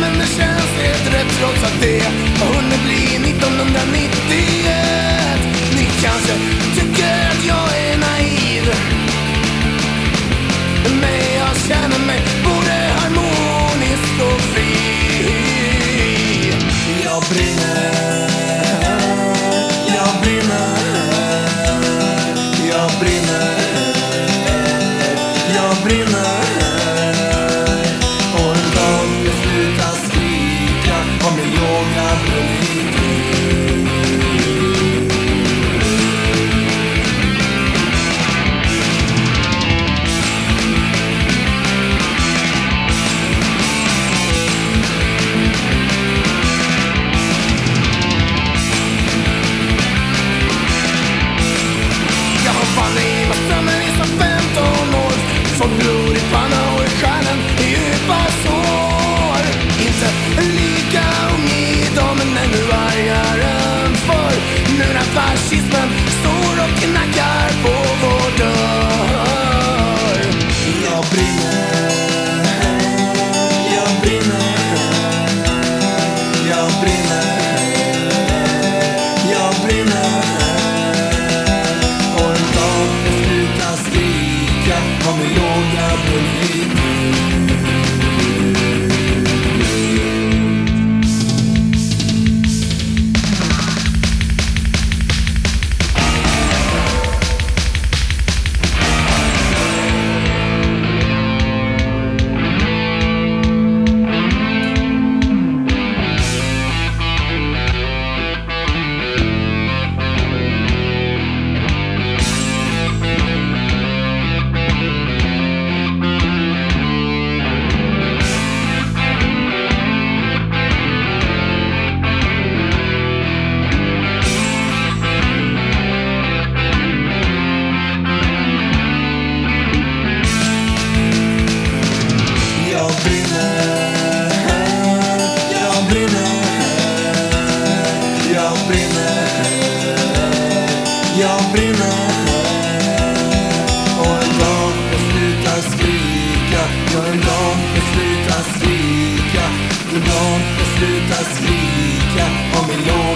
men det känns helt rätt trots att det har hunnit bli 1991 Ni kanske tycker att jag är naiv. Men jag känner mig både harmonisk och fri. Jag brinner. Jag brinner, jag brinner. brinner, jag brinner, jag brinner, jag brinner. Och en dag jag slutar skrika, ja en dag jag slutar skrika, en dag jag slutar skrika om min låt.